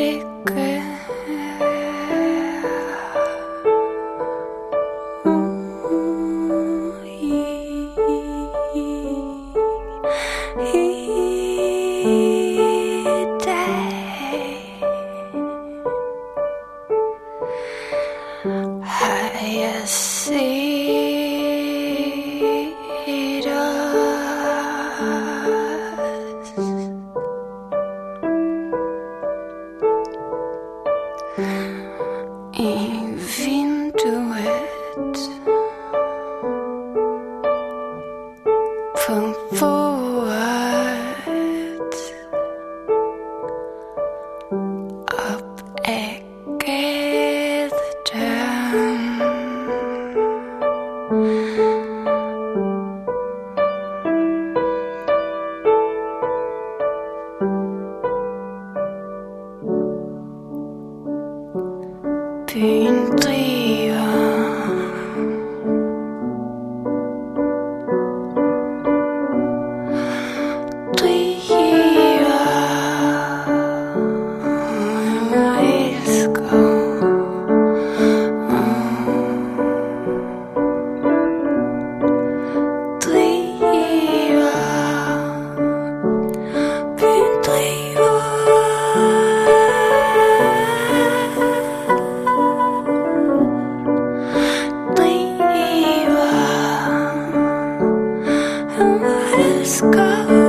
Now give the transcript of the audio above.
it. Op Go.